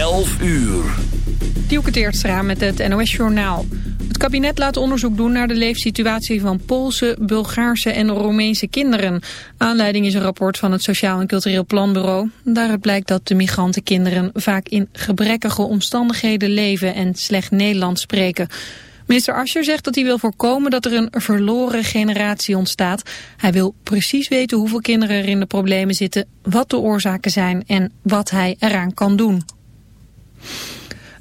11 uur. Dielke met het NOS-journaal. Het kabinet laat onderzoek doen naar de leefsituatie van Poolse, Bulgaarse en Roemeense kinderen. Aanleiding is een rapport van het Sociaal en Cultureel Planbureau. Daaruit blijkt dat de migrantenkinderen vaak in gebrekkige omstandigheden leven en slecht Nederlands spreken. Minister Ascher zegt dat hij wil voorkomen dat er een verloren generatie ontstaat. Hij wil precies weten hoeveel kinderen er in de problemen zitten, wat de oorzaken zijn en wat hij eraan kan doen.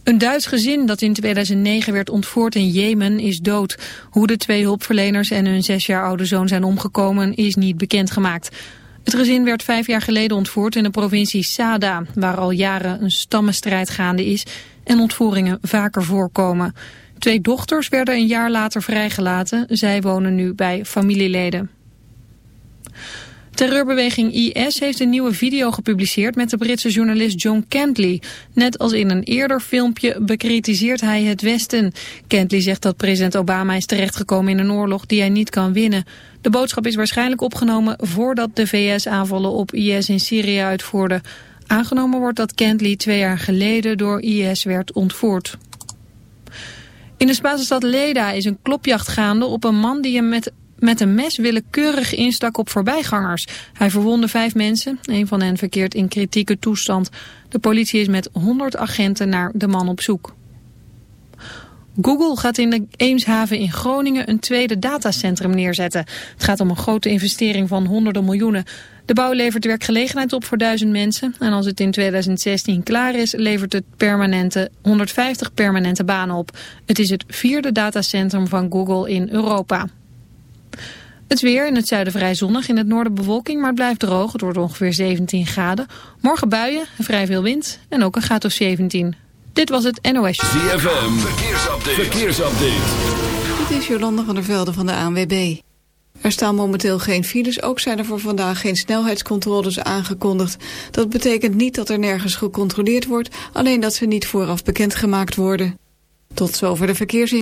Een Duits gezin dat in 2009 werd ontvoerd in Jemen is dood. Hoe de twee hulpverleners en hun zes jaar oude zoon zijn omgekomen is niet bekendgemaakt. Het gezin werd vijf jaar geleden ontvoerd in de provincie Sada, waar al jaren een stammenstrijd gaande is en ontvoeringen vaker voorkomen. Twee dochters werden een jaar later vrijgelaten. Zij wonen nu bij familieleden. Terreurbeweging IS heeft een nieuwe video gepubliceerd met de Britse journalist John Kentley. Net als in een eerder filmpje bekritiseert hij het Westen. Kentley zegt dat president Obama is terechtgekomen in een oorlog die hij niet kan winnen. De boodschap is waarschijnlijk opgenomen voordat de VS aanvallen op IS in Syrië uitvoerde. Aangenomen wordt dat Kentley twee jaar geleden door IS werd ontvoerd. In de Spaanse stad Leda is een klopjacht gaande op een man die hem met, met een mes willekeurig instak op voorbijgangers. Hij verwonde vijf mensen, een van hen verkeert in kritieke toestand. De politie is met 100 agenten naar de man op zoek. Google gaat in de Eemshaven in Groningen een tweede datacentrum neerzetten. Het gaat om een grote investering van honderden miljoenen. De bouw levert werkgelegenheid op voor duizend mensen. En als het in 2016 klaar is, levert het permanente 150 permanente banen op. Het is het vierde datacentrum van Google in Europa. Het weer in het zuiden vrij zonnig, in het noorden bewolking, maar het blijft droog. Het wordt ongeveer 17 graden. Morgen buien, vrij veel wind en ook een graad of 17. Dit was het NOS. ZFM, verkeersupdate. verkeersupdate. Dit is Jolanda van der Velde van de ANWB. Er staan momenteel geen files, ook zijn er voor vandaag geen snelheidscontroles aangekondigd. Dat betekent niet dat er nergens gecontroleerd wordt, alleen dat ze niet vooraf bekendgemaakt worden. Tot zover de verkeersin.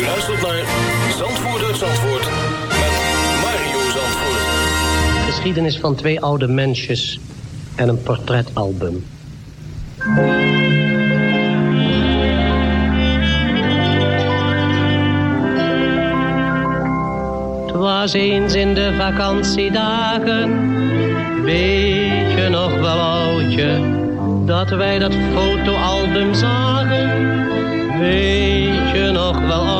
U luistert naar Zandvoort uit Zandvoort met Mario Zandvoort. Geschiedenis van twee oude mensjes en een portretalbum. Was eens in de vakantiedagen, weet je nog wel oudje, dat wij dat fotoalbum zagen. Weet je nog wel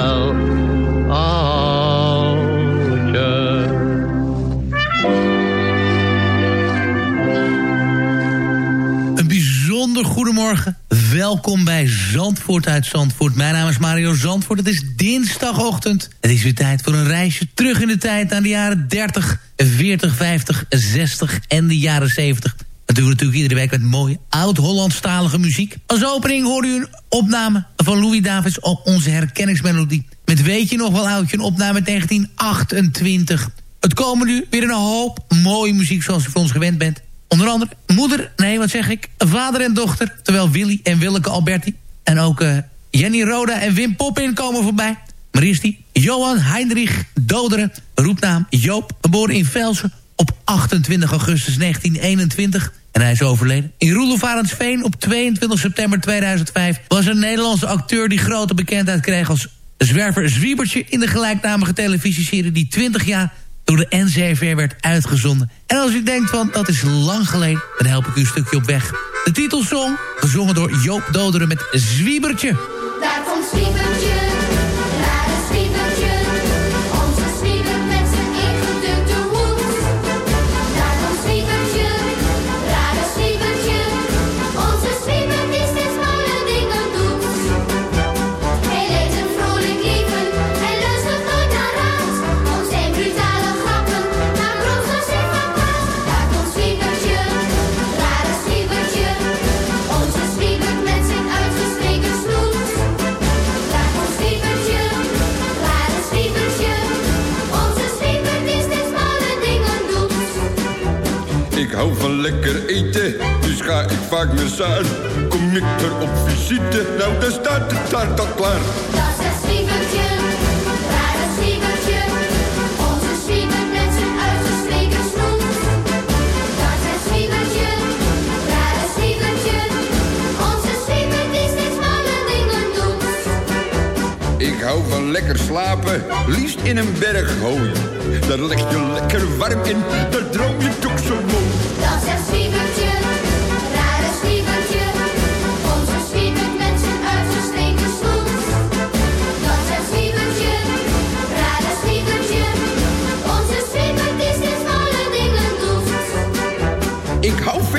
Welkom bij Zandvoort uit Zandvoort. Mijn naam is Mario Zandvoort. Het is dinsdagochtend. Het is weer tijd voor een reisje terug in de tijd naar de jaren 30, 40, 50, 60 en de jaren 70. Dat doen we natuurlijk iedere week met mooie oud-Hollandstalige muziek. Als opening hoorde u een opname van Louis Davids op onze herkenningsmelodie. Met Weet je nog wel oudje, een opname uit 1928. Het komen nu weer een hoop mooie muziek zoals u van ons gewend bent. Onder andere moeder, nee wat zeg ik, vader en dochter. Terwijl Willy en Willeke Alberti. En ook eh, Jenny Roda en Wim Poppin komen voorbij. Maar eerst die Johan Heinrich Doderen, roepnaam Joop, geboren in Velsen op 28 augustus 1921. En hij is overleden. In Roelofarensveen op 22 september 2005 was een Nederlandse acteur die grote bekendheid kreeg als zwerver Zwiebertje in de gelijknamige televisieserie die 20 jaar door de NCRV werd uitgezonden. En als u denkt van, dat is lang geleden, dan help ik u een stukje op weg. De titelsong, gezongen door Joop Doderen met Zwiebertje. Daar komt Zwiebertje, hou van lekker eten, dus ga ik vaak naar Zuid. Kom ik er op visite, nou dan staat de taart al klaar. Dat is Zwiebertje, rare Zwiebertje, onze Zwiebert met zijn uitgestreken snoet. Dat is Zwiebertje, rare Zwiebertje, onze Zwiebert die steeds malle dingen doet. Ik hou van lekker slapen, liefst in een berg hooi. Daar leg je lekker warm in, daar droom je toch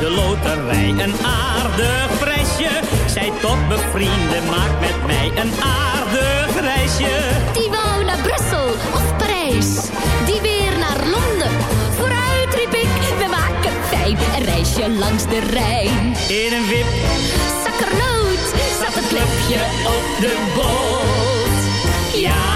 De loterij een aardig prijsje. Zij tot bevrienden maakt met mij een aardig reisje. Die wou naar Brussel of Parijs, die weer naar Londen. Vooruit riep ik, we maken fijn een reisje langs de Rijn. In een wip Zakkernoot zat het klepje op de boot. Ja,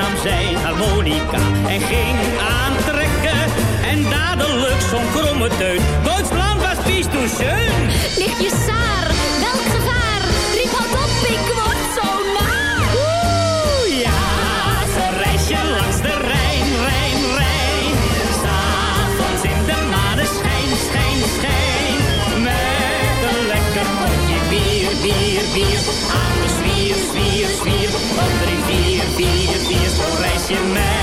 Nam zijn harmonica en ging aantrekken. En dadelijk zo'n kromme teut. Duitsland was pies toen schön. Lichtje Saar, welk gevaar? Riep hard op, ik word zo naar. Oeh, ja, zo'n reisje langs de Rijn, Rijn, Rijn. S'avonds in de maneschijn, schijn, schijn. Met een lekker potje bier, bier, bier. Aan de zwier, zwier, zwier. Op drie, vier, vier, vier. Zo'n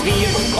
zwier,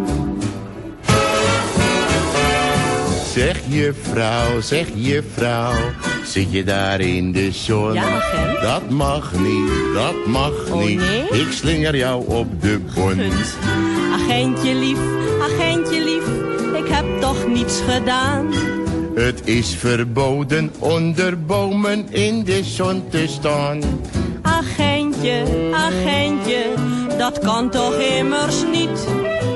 Zeg juffrouw, zeg juffrouw, zit je daar in de zon? Ja, agent. Dat mag niet, dat mag Oh, niet. nee? Ik slinger jou op de bon. Punt. Agentje lief, agentje lief, ik heb toch niets gedaan. Het is verboden onder bomen in de zon te staan. Agentje, agentje, dat kan toch immers niet.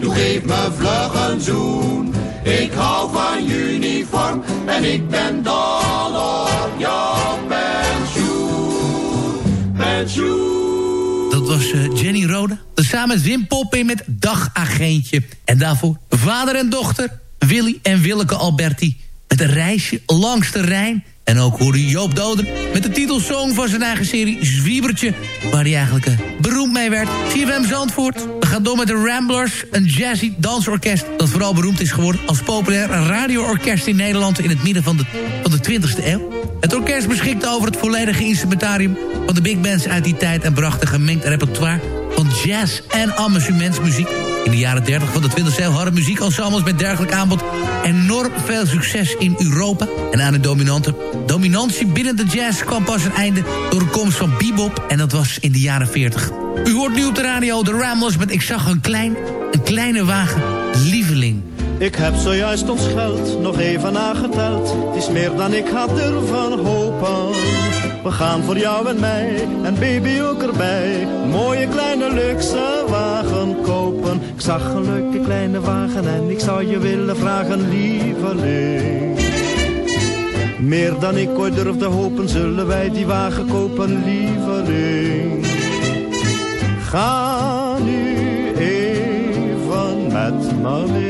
Doe geef me vlug een zoen. Ik hou van uniform en ik ben dol op jouw pensioen. Pensioen. Dat was eh, Jenny Rode. Samen met Wim Poppin met Dagagentje. En daarvoor vader en dochter Willy en Willeke Alberti. Met een reisje langs de Rijn. En ook hoorde Joop Doden met de titelsong van zijn eigen serie Zwiebertje. Waar hij eigenlijk eh, beroemd mee werd. CFM Zandvoort. We gaan door met de Ramblers. Een jazzy dansorkest dat vooral beroemd is geworden... als populair radioorkest in Nederland in het midden van de, van de 20e eeuw. Het orkest beschikte over het volledige instrumentarium van de big bands uit die tijd... en bracht een gemengd repertoire van jazz en amusementsmuziek. In de jaren 30 van de 20e eeuw hadden muziekensembles met dergelijk aanbod enorm veel succes in Europa. En aan de dominante dominantie binnen de jazz kwam pas een einde door de komst van bebop. En dat was in de jaren 40. U hoort nu op de radio de Ramblers met Ik zag een klein, een kleine wagen, lieveling. Ik heb zojuist ons geld nog even nageteld. Het is meer dan ik had ervan hopen. We gaan voor jou en mij en baby ook erbij. Mooie kleine luxe wagen kopen. Ik zag een leuke kleine wagen en ik zou je willen vragen, lieveling. Meer dan ik ooit durfde hopen, zullen wij die wagen kopen, lieveling. Ga nu even met me.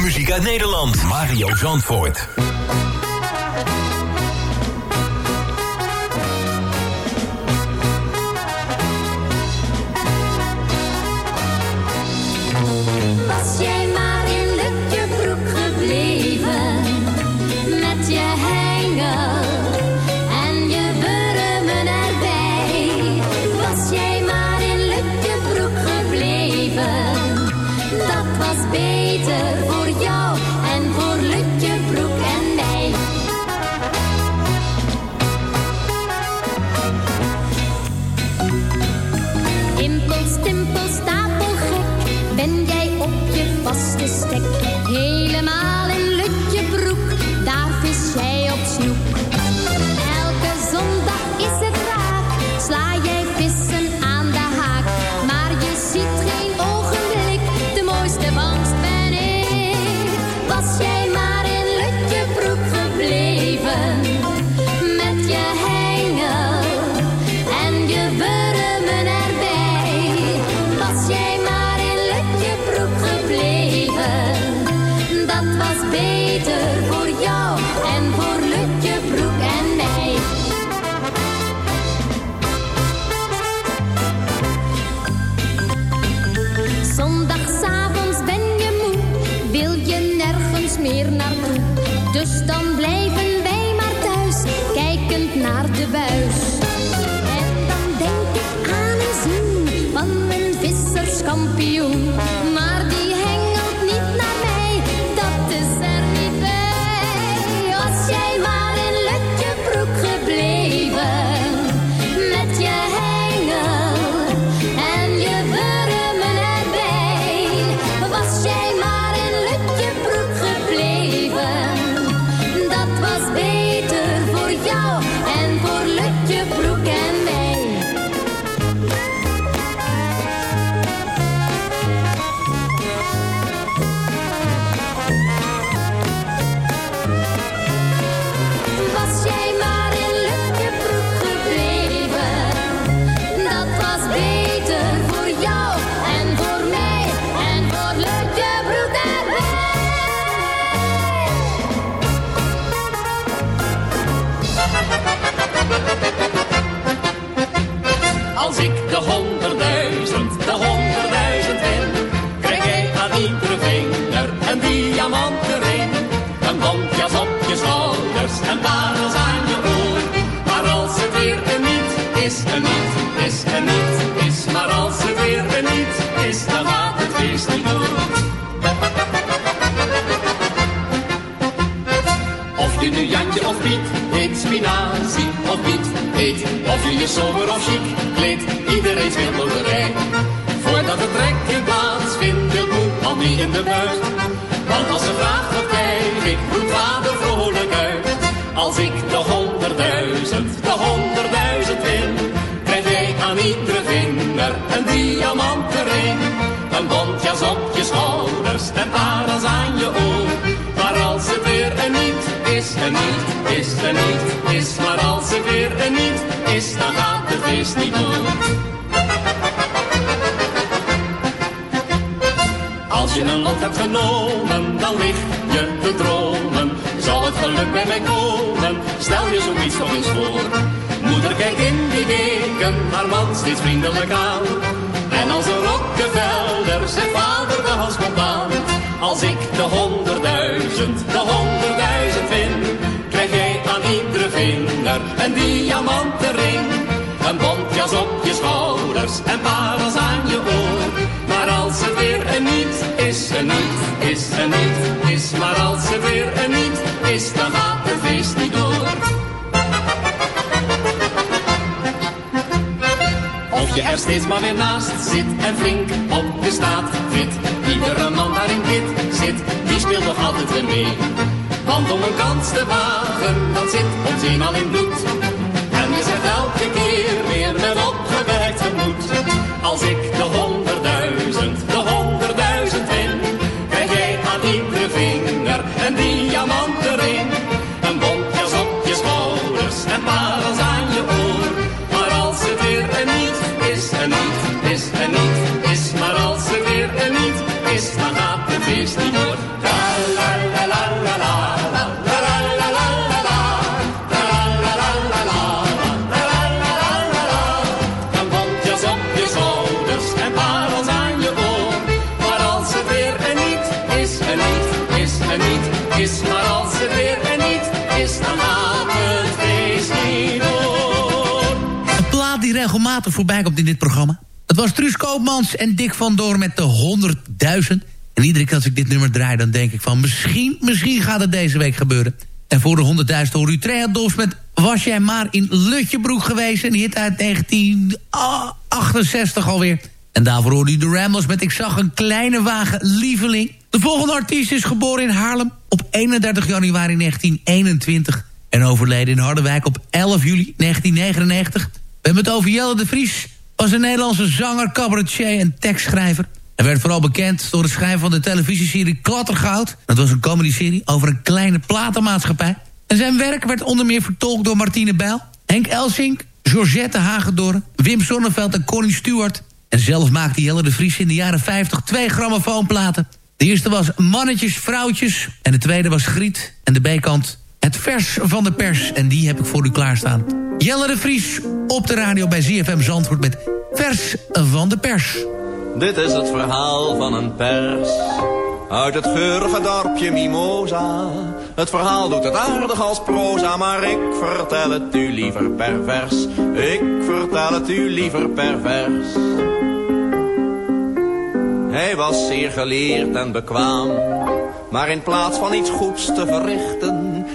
Muziek uit Nederland. Mario Zandvoort. Of biet heet. Of je je sober of chic kleedt, iedereen speelt loterij. Voordat het trekken plaatsvindt, wil moe al niet in de buurt. Want als ze vraagt wat krijg ik, roept vader vrolijk uit. Als ik de honderdduizend, de honderdduizend win, krijg jij aan iedere vinger een diamanten ring. Een bontjas op je schouders en parels aan je oor. Maar als het weer een niet is, een niet is, een niet is. Maar als het weer een niet is, dan gaat het feest niet. Als je een lot hebt genomen, dan lig je te dromen. Zal het geluk bij mij komen? Stel je zoiets nog eens voor. Moeder kijkt in die weken haar man steeds vriendelijk aan. En als een Rockefeller zegt vader de hals komt. Als ik de honderdduizend, de honderdduizend vind, vinger een diamanten ring. Een bontjas op je schouders en parels aan je oor. Maar als het weer een niet is, een niet is, een niet is. Maar als het weer een niet is, dan gaat het feest niet door. Of je er steeds maar weer naast zit en flink op de staat fit. Iedere man waarin dit zit, die speelt nog altijd weer mee. Want om een kans te wagen, dat zit ons eenmaal in bloed. En je zegt elke keer weer met opgewerkt gemoed. Als ik de honderdduizend, voorbij komt in dit programma. Het was Truus Koopmans en Dick van Door met de 100.000. En iedere keer als ik dit nummer draai, dan denk ik van... misschien, misschien gaat het deze week gebeuren. En voor de 100.000 hoor u Treadolfs met... Was jij maar in Lutjebroek geweest? Een hit uit 1968 alweer. En daarvoor hoorde u de Ramblers met Ik zag een kleine wagen lieveling. De volgende artiest is geboren in Haarlem op 31 januari 1921... en overleden in Harderwijk op 11 juli 1999. Hebben het over Jelle de Vries was een Nederlandse zanger, cabaretier en tekstschrijver. Hij werd vooral bekend door het schrijven van de televisieserie Klattergoud. Dat was een comedyserie over een kleine platenmaatschappij. En zijn werk werd onder meer vertolkt door Martine Bijl, Henk Elsink, Georgette Hagedorn, Wim Sonneveld en Connie Stewart. En zelf maakte Jelle de Vries in de jaren 50 twee grammofoonplaten. De eerste was Mannetjes, Vrouwtjes en de tweede was Griet. En de B-kant Het Vers van de Pers. En die heb ik voor u klaarstaan. Jelle de Vries op de radio bij ZFM Zandvoort met Vers van de Pers. Dit is het verhaal van een pers. Uit het geurige dorpje Mimosa. Het verhaal doet het aardig als proza, maar ik vertel het u liever per vers. Ik vertel het u liever per vers. Hij was zeer geleerd en bekwaam. Maar in plaats van iets goeds te verrichten,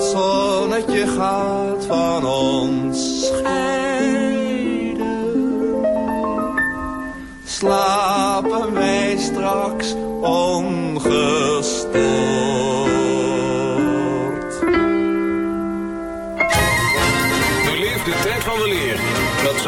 Zonnetje gaat van ons scheiden. Slapen wij straks ongestoord.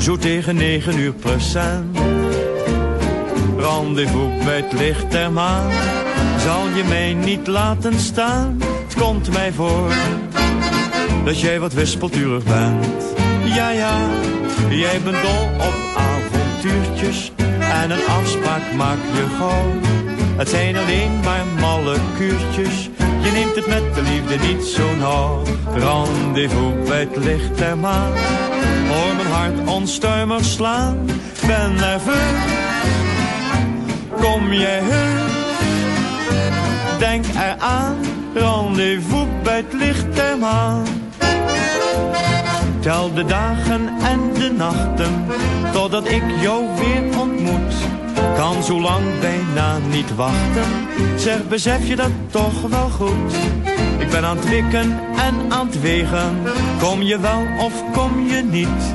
Zo tegen negen uur procent. Rendezvous bij het licht der maan, zal je mij niet laten staan? Het komt mij voor dat jij wat wispelturig bent. Ja, ja, jij bent dol op avontuurtjes en een afspraak maak je gauw. Het zijn alleen maar malle kuurtjes, je neemt het met de liefde niet zo nauw. Rendezvous bij het licht der maan, hart onstuimig slaan. Ben nerveus, kom jij heus, denk eraan. Rendezvous bij het licht der maan. Tel de dagen en de nachten, totdat ik jou weer ontmoet. Kan zo lang bijna niet wachten, zeg besef je dat toch wel goed. Ik ben aan het wikken en aan het wegen, kom je wel of kom je niet?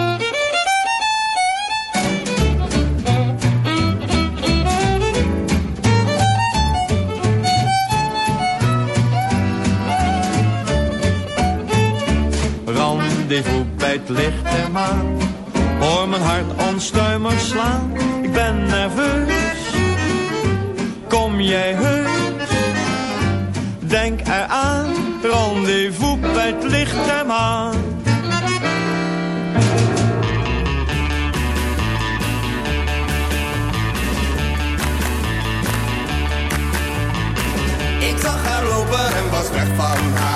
Rendezvous bij het licht der maan. Hoor mijn hart onstuimig slaan. Ik ben nerveus. Kom jij heus? Denk eraan. Rendezvous bij het licht der maan. Ik zag haar lopen en was weg van haar.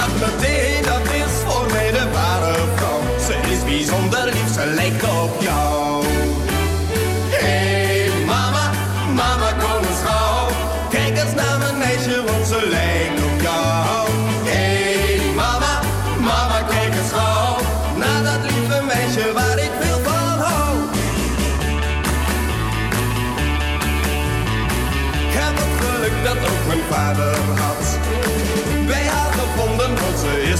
Dacht meteen, dat is voor mij de ware vrouw. Ze is bijzonder lief, ze lijkt op jou. Hey mama, mama kom eens gauw. Kijk eens naar mijn meisje, want ze lijkt op jou. Hey mama, mama kijk eens gauw. Naar dat lieve meisje waar ik veel van hou. Ik heb het geluk dat ook mijn vader had.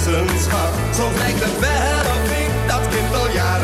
Zo lijkt het wel of ik dat kind al jaren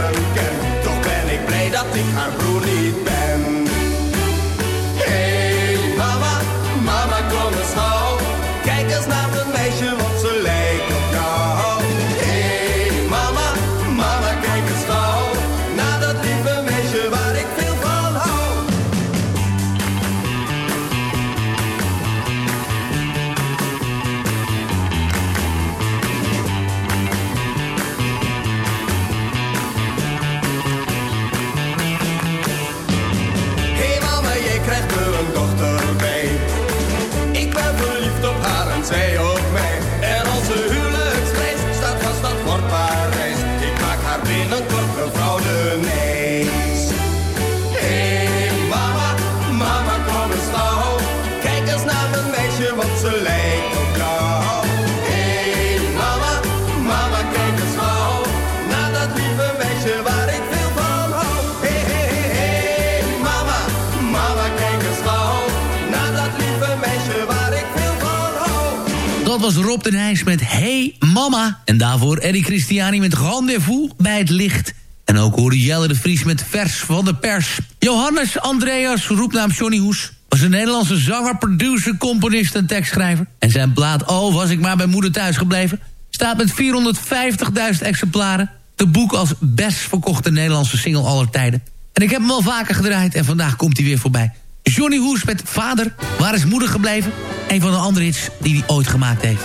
was Rob de Nijs met Hey Mama. En daarvoor Eddie Christiani met Rendezvous bij het licht En ook hoorde Jelle de Vries met vers van de pers. Johannes Andreas, roepnaam Johnny Hoes... was een Nederlandse zanger, producer, componist en tekstschrijver. En zijn plaat Oh, was ik maar bij moeder thuis gebleven... staat met 450.000 exemplaren... te boek als best verkochte Nederlandse single aller tijden. En ik heb hem al vaker gedraaid en vandaag komt hij weer voorbij. Johnny Hoes met Vader, waar is moeder gebleven? Een van de andere hits die hij ooit gemaakt heeft.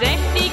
En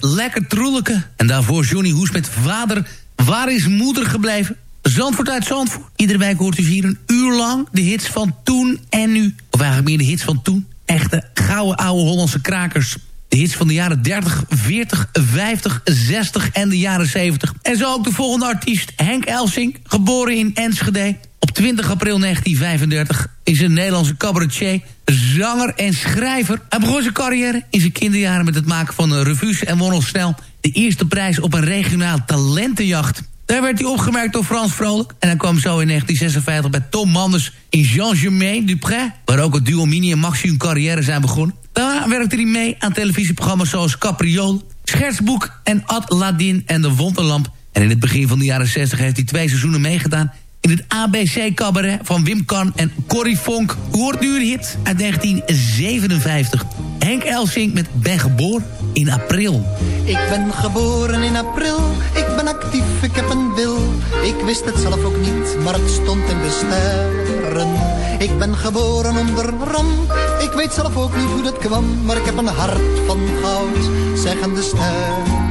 Lekker Troelijke. En daarvoor Johnny Hoes met Vader, waar is moeder gebleven? Zandvoort uit Zandvoort. Iedere week hoort u hier een uur lang de hits van toen en nu. Of eigenlijk meer de hits van toen. Echte gouden oude Hollandse krakers. De hits van de jaren 30, 40, 50, 60 en de jaren 70. En zo ook de volgende artiest, Henk Elsing, geboren in Enschede. Op 20 april 1935 is een Nederlandse cabaretier, zanger en schrijver. Hij begon zijn carrière in zijn kinderjaren met het maken van revues en won al snel de eerste prijs op een regionaal talentenjacht. Daar werd hij opgemerkt door Frans Vrolijk. En hij kwam zo in 1956 bij Tom Manders in Jean-Germain Dupré... waar ook het duo Mini en Maxi hun carrière zijn begonnen. Daarna werkte hij mee aan televisieprogramma's zoals Capriole... Schertsboek en Aladdin en de Wonderlamp. En in het begin van de jaren 60 heeft hij twee seizoenen meegedaan... in het ABC-cabaret van Wim Kan en Corrie Vonk. U hoort nu hit uit 1957. Henk Elsing met Ben geboren in april. Ik ben geboren in april, ik ben actief, ik heb een wil. Ik wist het zelf ook niet, maar het stond in de sterren. Ik ben geboren onder ram, ik weet zelf ook niet hoe dat kwam. Maar ik heb een hart van goud, zeggen de sterren.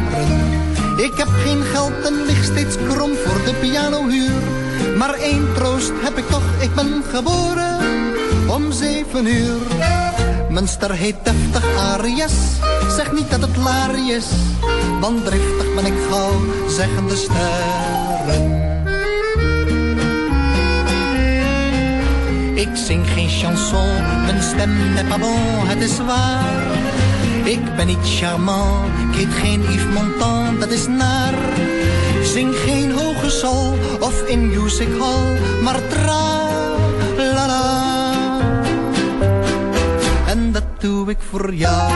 Ik heb geen geld en lig steeds krom voor de pianohuur. Maar één troost heb ik toch, ik ben geboren om zeven uur. Mijn ster heet deftig Arias, zeg niet dat het laar is. Want driftig ben ik gauw, zeggen de sterren. Ik zing geen chanson, mijn stem n'est pas bon, het is waar. Ik ben niet charmant, ik heet geen Yves Montand, dat is naar. Zing geen hoge sol of in music hall, maar tra la la. En dat doe ik voor jou.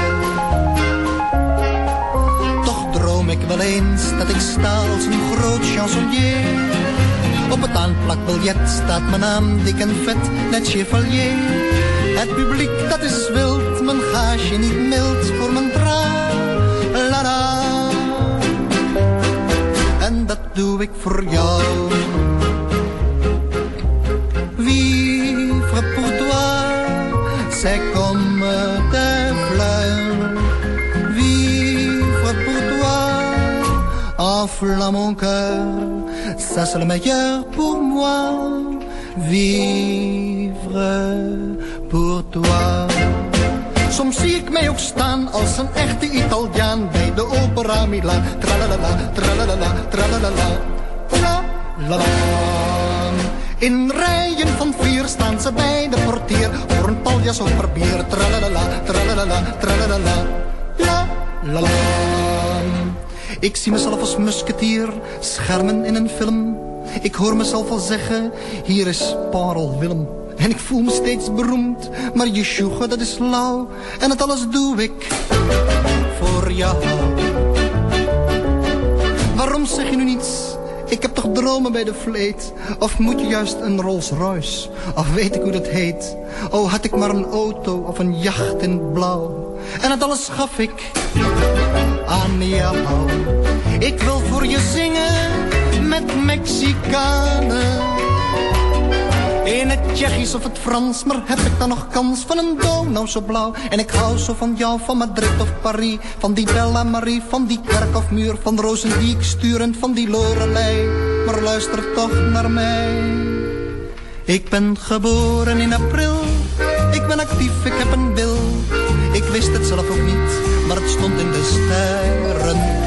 Toch droom ik wel eens dat ik sta als een groot chansonnier. Op het aanplakbiljet staat mijn naam dik en vet, net chevalier. Het publiek dat is wild, mijn gaasje niet mild voor mijn tra Vivre pour toi, c'est comme des fleurs. Vivre pour toi, enflamme mon cœur, ça c'est le meilleur pour moi. Vivre pour toi. Soms zie ik mij ook staan als een echte Italiaan bij de opera Milaan. Tralalala, tralalala, tralalala, la. In rijen van vier staan ze bij de portier voor een paljas of per bier. Tralalala, tralalala, tralalala, la la la. Ik zie mezelf als musketier, schermen in een film. Ik hoor mezelf al zeggen, hier is Parel Willem. En ik voel me steeds beroemd, maar je sjoegen dat is lauw. En het alles doe ik voor jou. Waarom zeg je nu niets? Ik heb toch dromen bij de vleet? Of moet je juist een Rolls Royce? Of weet ik hoe dat heet? Oh, had ik maar een auto of een jacht in blauw. En het alles gaf ik aan jou. Ik wil voor je zingen met Mexicanen. In het Tsjechisch of het Frans, maar heb ik dan nog kans van een nou zo blauw? En ik hou zo van jou, van Madrid of Paris, van die Bella Marie, van die kerk of muur, van rozen die ik stuur en van die Lorelei. Maar luister toch naar mij. Ik ben geboren in april, ik ben actief, ik heb een wil. Ik wist het zelf ook niet, maar het stond in de sterren.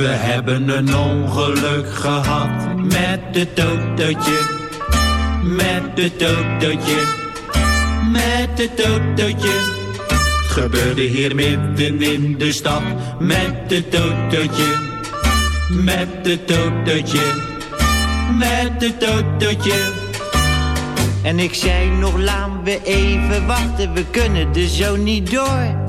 We hebben een ongeluk gehad met het autootje. Met het autootje. Met het autootje. Gebeurde hier midden in de stad. Met het autootje. Met het autootje. Met het autootje. En ik zei nog, laten we even wachten, we kunnen er zo niet door.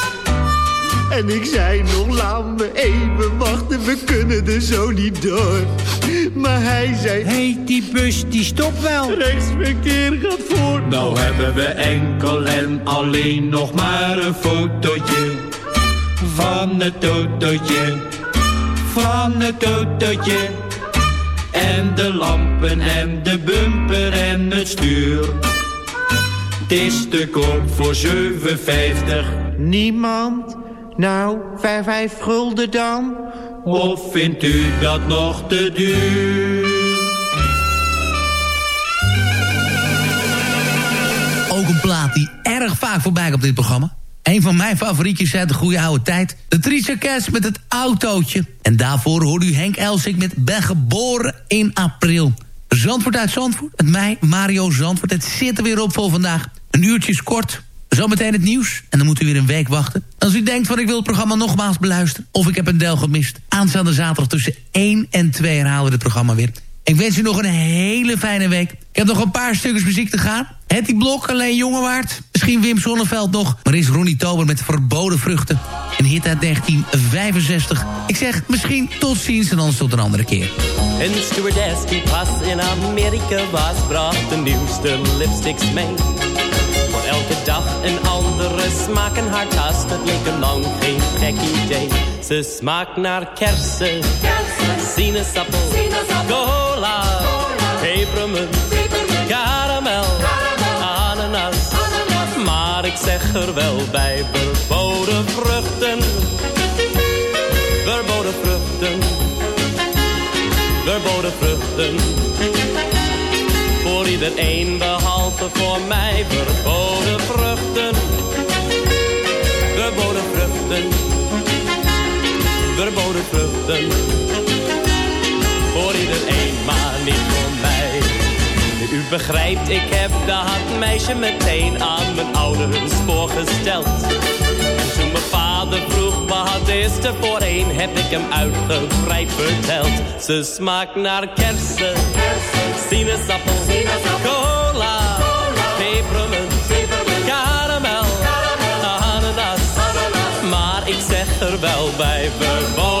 En ik zei nog, laat me even wachten, we kunnen er zo niet door. Maar hij zei... Heet die bus, die stopt wel. Rechtsverkeer gaat voor. Nou hebben we enkel en alleen nog maar een fotootje. Van het autootje, van het autootje. En de lampen en de bumper en het stuur. Het is te koop voor 7,50. Niemand? Nou, vijf, vijf gulden dan? Of vindt u dat nog te duur? Ook een plaat die erg vaak voorbij komt op dit programma. Een van mijn favorietjes uit de goede oude tijd. De Trisha Cash met het autootje. En daarvoor hoorde u Henk Elsik met Ben geboren in april. Zandvoort uit Zandvoort. Het mij, Mario Zandvoort. Het zit er weer op voor vandaag. Een uurtje is kort. Zometeen het nieuws. En dan moet u weer een week wachten. Als u denkt van ik wil het programma nogmaals beluisteren... of ik heb een deel gemist. Aanstaande zaterdag tussen 1 en 2 herhalen we het programma weer. Ik wens u nog een hele fijne week. Ik heb nog een paar stukjes muziek te gaan. Hetty Blok, alleen Jongewaard. Misschien Wim Sonneveld nog. Maar is Ronnie Tober met Verboden Vruchten. Een hit uit 1965. Ik zeg misschien tot ziens en anders tot een andere keer. Een stewardess die pas in Amerika was, bracht de nieuwste lipsticks mee. Een andere smaak. In haar dat leek hem lang geen gek idee. Ze smaakt naar kersen, sinaasappel, cola, pepermunt, karamel, ananas. Maar ik zeg er wel bij, verboden vruchten, verboden vruchten, verboden vruchten. Iedereen behalve voor mij verboden vruchten. Verboden vruchten. Verboden vruchten. Voor iedereen, maar niet voor mij. U begrijpt, ik heb dat meisje meteen aan mijn ouders voorgesteld. Mijn vader vroeg wat is er voor een, heb ik hem uitgebreid verteld. Ze smaakt naar kersen, sinaasappel, cola, pepermunt, karamel, ananas. Maar ik zeg er wel bij, verboden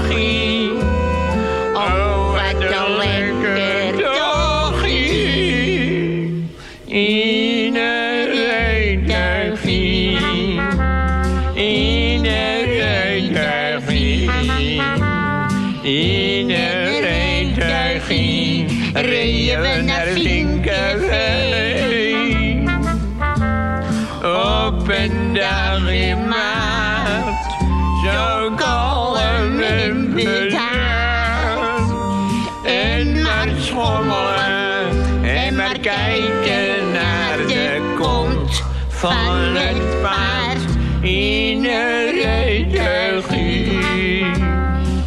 van het paard in de redegie.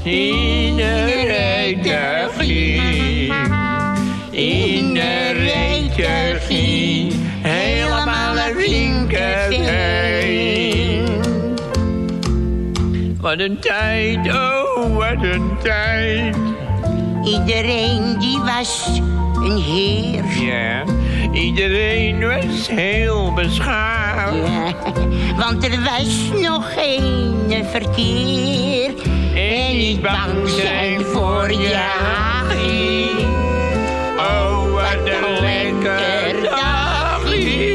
In de redegie. In de redegie. Helemaal een linkerbeen. Wat een tijd, oh wat een tijd. Iedereen die was een heer. Ja. Yeah. Iedereen was heel beschaamd. Want er was nog geen verkeer. En niet bang zijn voor je. Oh, wat een lekker dagje.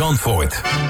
Zandvoort.